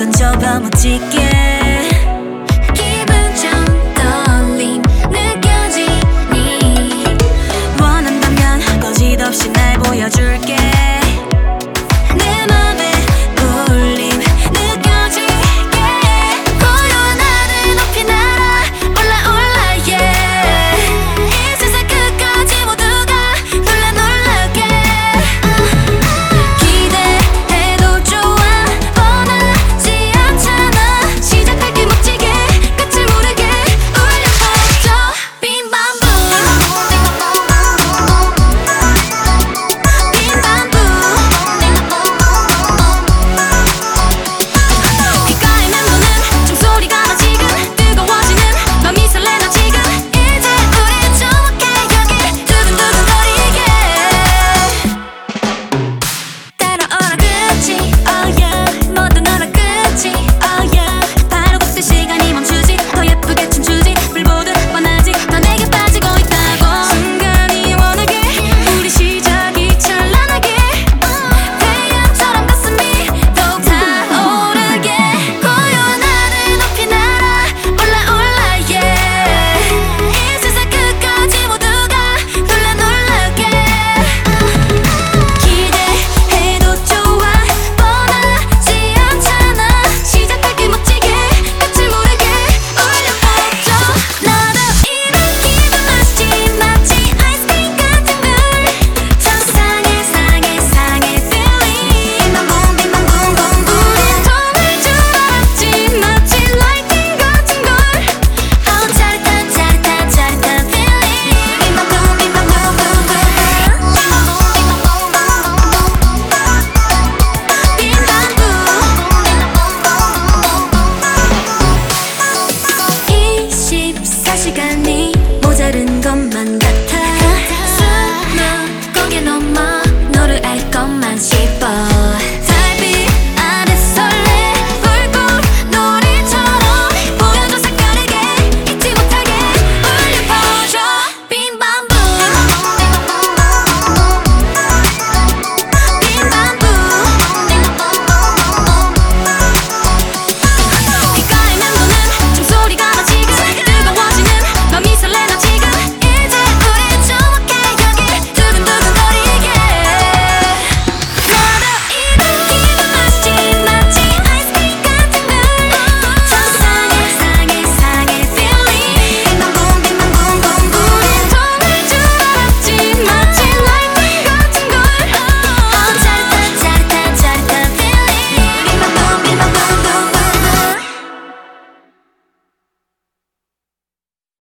던져봐 멋지게. 开始感你